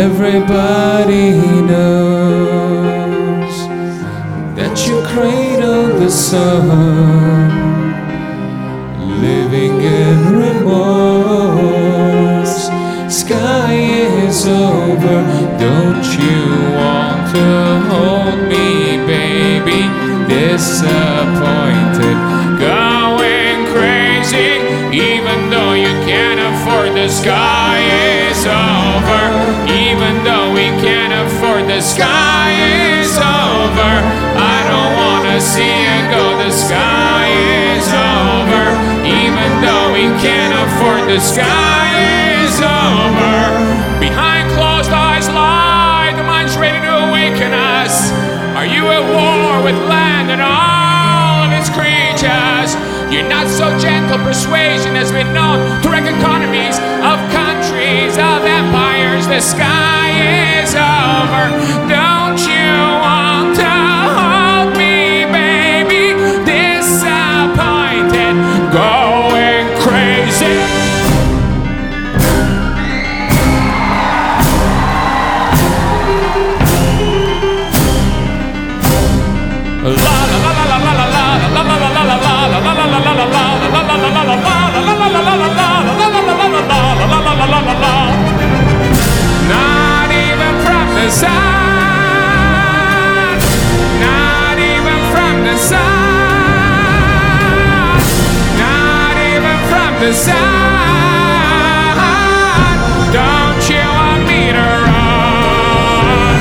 Everybody knows that you cradle the sun, living in remorse. Sky is over, don't you want to hold me, baby? Disappointed, going crazy, even though you can't afford the sky is over. The sky is over. I don't wanna see it go, the sky is over, even though we can't afford the sky is over. Behind closed eyes lie, the mind's ready to awaken us. Are you at war with land and all of its creatures? Your not so gentle persuasion has been known to wreck economies of countries, of empires. The sky sun. Not even from the sun. Not even from the sun. Don't you want me to run?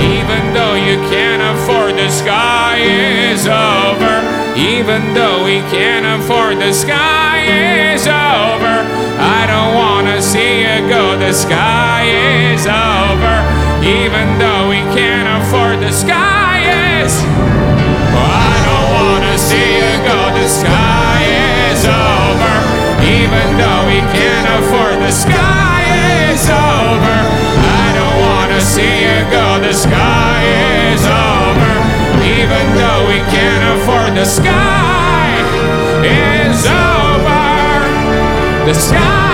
Even though you can't afford the sky is over. Even though we can't afford the sky is over. I don't wanna see you go, the sky is over. Even though we can't afford the sky is I don't wanna see you go, the sky is over. Even though we can't afford the sky is over. I don't wanna see you go, the sky is over. Even though we can't afford the sky is over. The sky